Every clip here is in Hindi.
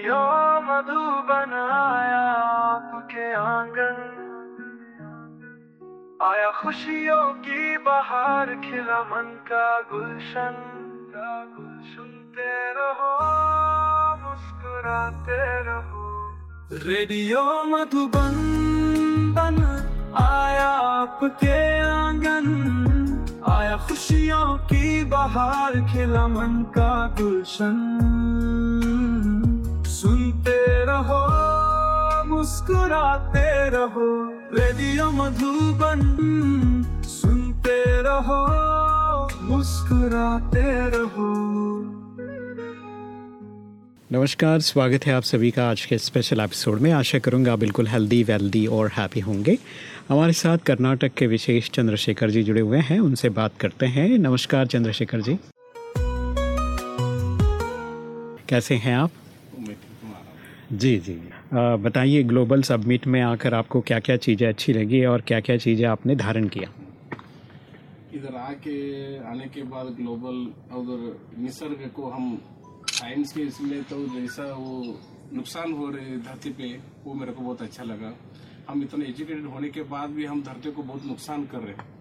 रेडियो मधुबन आया आपके आँगन। आया खुशियों की बहार, खिला मन का गुलशन। का सुनते रहो, मुस्कुराते रहो। रेडियो मधुबन बन, आया आपके आँगन। आया खुशियों की बहार, खिला मन का गुलशन। मुस्कुराते रहो। रेडियो मधुबन सुनते रहो। मुस्कुराते रहो। नमस्कार स्वागत है आप सभी का आज के स्पेशल एपिसोड में। आशा करूँगा बिल्कुल हेल्दी वेल्दी और हैप्पी होंगे। हमारे साथ कर्नाटक के विशेष चंद्रशेखर जी जुड़े हुए हैं। उनसे बात करते हैं। नमस्कार चंद्रशेखर जी। कैसे हैं आप? जी जी। बताइए, ग्लोबल सबमिट में आकर आपको क्या क्या चीज़ें अच्छी लगी और क्या क्या चीज़ें आपने धारण किया? इधर आके, आने के बाद ग्लोबल, उधर निसर्ग को हम साइंस के इसमें तो जैसा वो नुकसान हो रहे धरती पे, वो मेरे को बहुत अच्छा लगा। हम इतने एजुकेटेड होने के बाद भी हम धरती को बहुत नुकसान कर रहे हैं।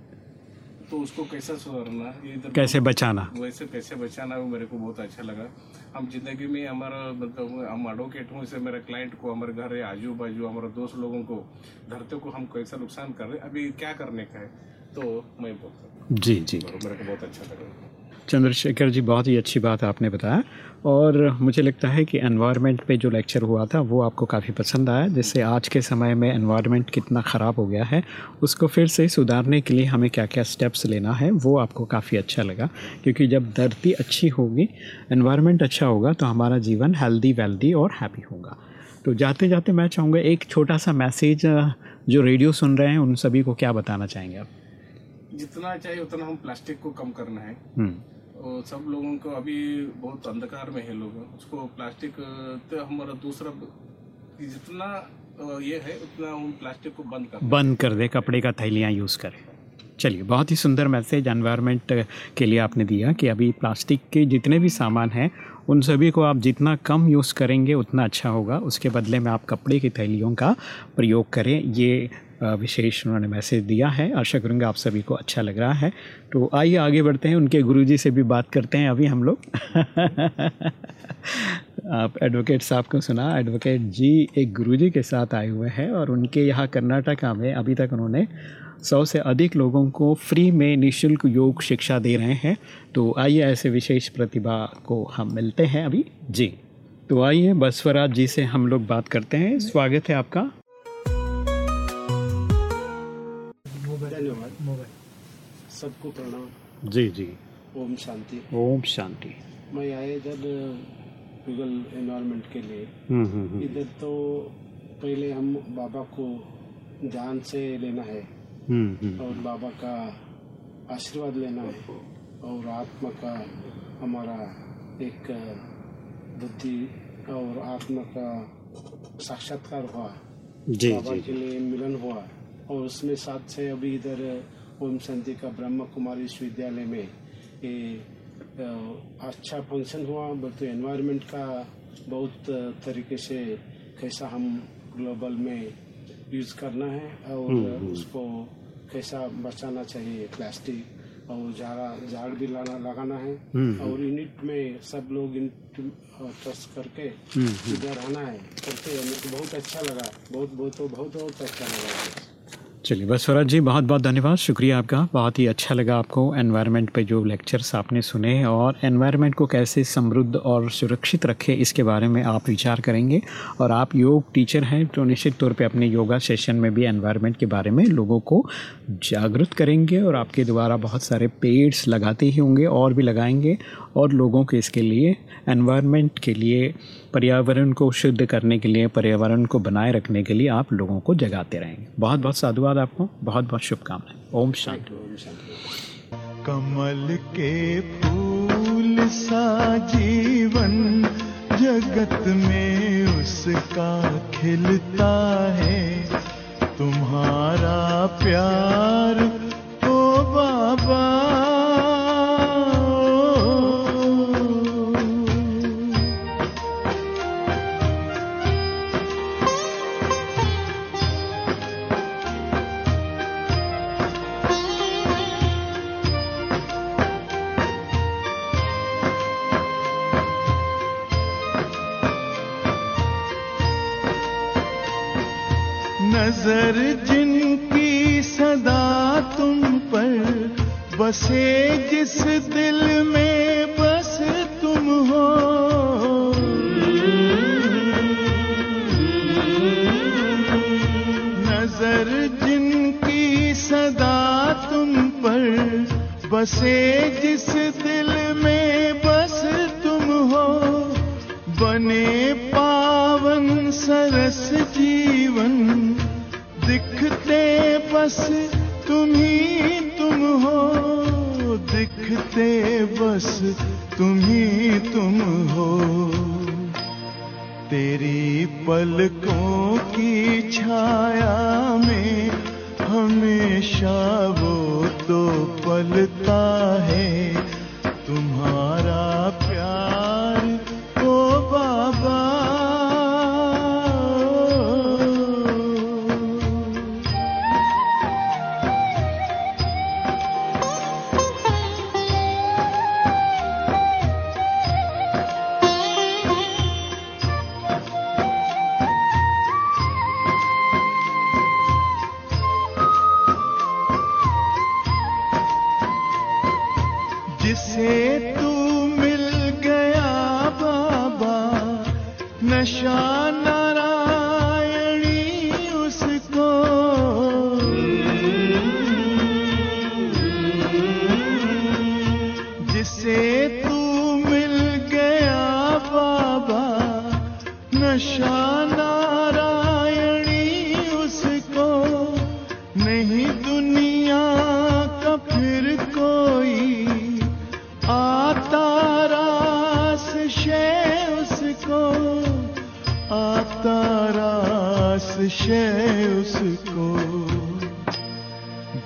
तो उसको कैसा सुधारना? ये इधर कैसे बचाना? वैसे कैसे बचाना वो मेरे को बहुत अच्छा लगा। हम ज़िंदगी में हमारा मतलब हम एडवोकेट हूँ इसे मेरे क्लाइंट को हमारे घर है आजू बाजू हमारे दोस्त लोगों को धरते को हम कैसा नुकसान कर रहे अभी क्या करने का है? तो मैं बोलता हूँ। जी जी। मेरे को बहुत अच्छा लगा। चंद्रशेखर जी बहुत ही अच्छी बात आपने बताया। और मुझे लगता है कि एनवायरनमेंट पे जो लेक्चर हुआ था वो आपको काफ़ी पसंद आया जिससे आज के समय में एनवायरनमेंट कितना ख़राब हो गया है। उसको फिर से सुधारने के लिए हमें क्या क्या स्टेप्स लेना है वो आपको काफ़ी अच्छा लगा। क्योंकि जब धरती अच्छी होगी एनवायरनमेंट अच्छा होगा तो हमारा जीवन हेल्दी वेल्दी और हैप्पी होगा। तो जाते जाते मैं चाहूँगा एक छोटा सा मैसेज जो रेडियो सुन रहे हैं उन सभी को क्या बताना चाहेंगे आप? जितना चाहिए उतना हम प्लास्टिक को कम करना है। हम्म, और सब लोगों को अभी बहुत अंधकार में है लोग। उसको प्लास्टिक तो हमारा दूसरा जितना ये है, उतना हम प्लास्टिक को बंद कर बंद कर दे, कपड़े का थैलियाँ यूज़ करें। चलिए, बहुत ही सुंदर मैसेज एनवायरनमेंट के लिए आपने दिया कि अभी प्लास्टिक के जितने भी सामान हैं, उन सभी को आप जितना कम यूज़ करेंगे, उतना अच्छा होगा। उसके बदले में आप कपड़े की थैलियों का प्रयोग करें। ये विशेष उन्होंने मैसेज दिया है। आशा करूँगा आप सभी को अच्छा लग रहा है। तो आइए आगे बढ़ते हैं। उनके गुरुजी से भी बात करते हैं अभी हम लोग। आप एडवोकेट साहब को सुना। एडवोकेट जी एक गुरुजी के साथ आए हुए हैं और उनके यहाँ कर्नाटका में अभी तक उन्होंने सौ से अधिक लोगों को फ्री में निशुल्क योग शिक्षा दे रहे हैं। तो आइए ऐसे विशेष प्रतिभा को हम मिलते हैं अभी। जी। तो आइए बसवराज जी से हम लोग बात करते हैं। स्वागत है आपका। सबको प्रणाम। जी जी। ओम शांति। ओम शांति। मैं आया इधर गूगल एनवायरनमेंट के लिए। हम्म हम्म हम्म, इधर तो पहले हम बाबा को ध्यान से लेना है। और बाबा का आशीर्वाद लेना है। और आत्मा का हमारा एक बुद्धि और आत्मा का साक्षात्कार हुआ। जी बाबा जी के लिए मिलन हुआ। और उसमें साथ से अभी इधर ओम शांति का ब्रह्म कुमारी विश्वविद्यालय में ये अच्छा फ़ंक्शन हुआ। बल्कि एनवायरनमेंट का बहुत तरीके से कैसा हम ग्लोबल में यूज़ करना है और उसको कैसा बचाना चाहिए प्लास्टिक और झाड़ा झाड़ भी लाना लगाना है। और यूनिट में सब लोग ट्रस्ट करके इधर आना है। करके बहुत अच्छा लगा। बहुत बहुत बहुत बहुत अच्छा लगा। चलिए, बस स्वराज जी, बहुत बहुत धन्यवाद। शुक्रिया आपका। बहुत ही अच्छा लगा आपको एनवायरनमेंट पे जो लेक्चर्स आपने सुने और एनवायरनमेंट को कैसे समृद्ध और सुरक्षित रखें, इसके बारे में आप विचार करेंगे। और आप योग टीचर हैं तो निश्चित तौर पे अपने योगा सेशन में भी एनवायरनमेंट के बारे में लोगों को जागरूक करेंगे और आपके द्वारा बहुत सारे पेड्स लगाते ही होंगे और भी लगाएँगे और लोगों के इसके लिए एनवायरनमेंट के लिए, पर्यावरण को शुद्ध करने के लिए, पर्यावरण को बनाए रखने के लिए आप लोगों को जगाते रहेंगे। बहुत बहुत साधुवाद आपको, बहुत बहुत शुभकामनाएँ। ओम शांति। कमल के फूल सा जीवन जगत में उसका खिलता है। तुम्हारा प्यार नज़र जिनकी सदा तुम पर बसे, जिस दिल में बस तुम हो। नज़र जिनकी सदा तुम पर बसे, जिस दिल में बस तुम हो। बने पावन सरस जीवन बस तुम ही तुम हो, दिखते बस तुम ही तुम हो। तेरी पलकों की छाया में हमेशा वो तो पलता है। नशा नारायणी उसको। जिसे तू मिल गया बाबा नशा नारायणी। रास शय उसको।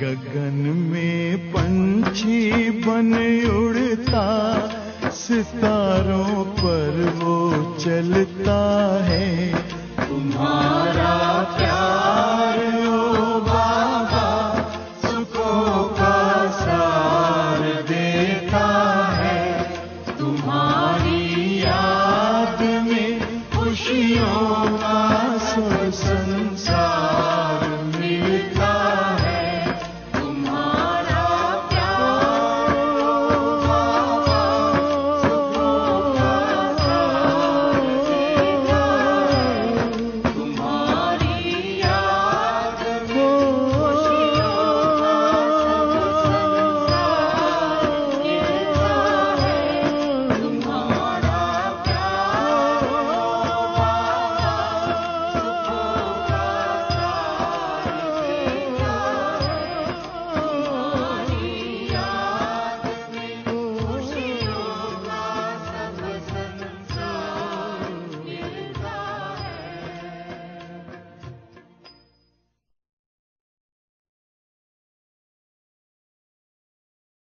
गगन में पंछी बन उड़ता, सितारों पर वो चलता है। तुम्हारा प्यार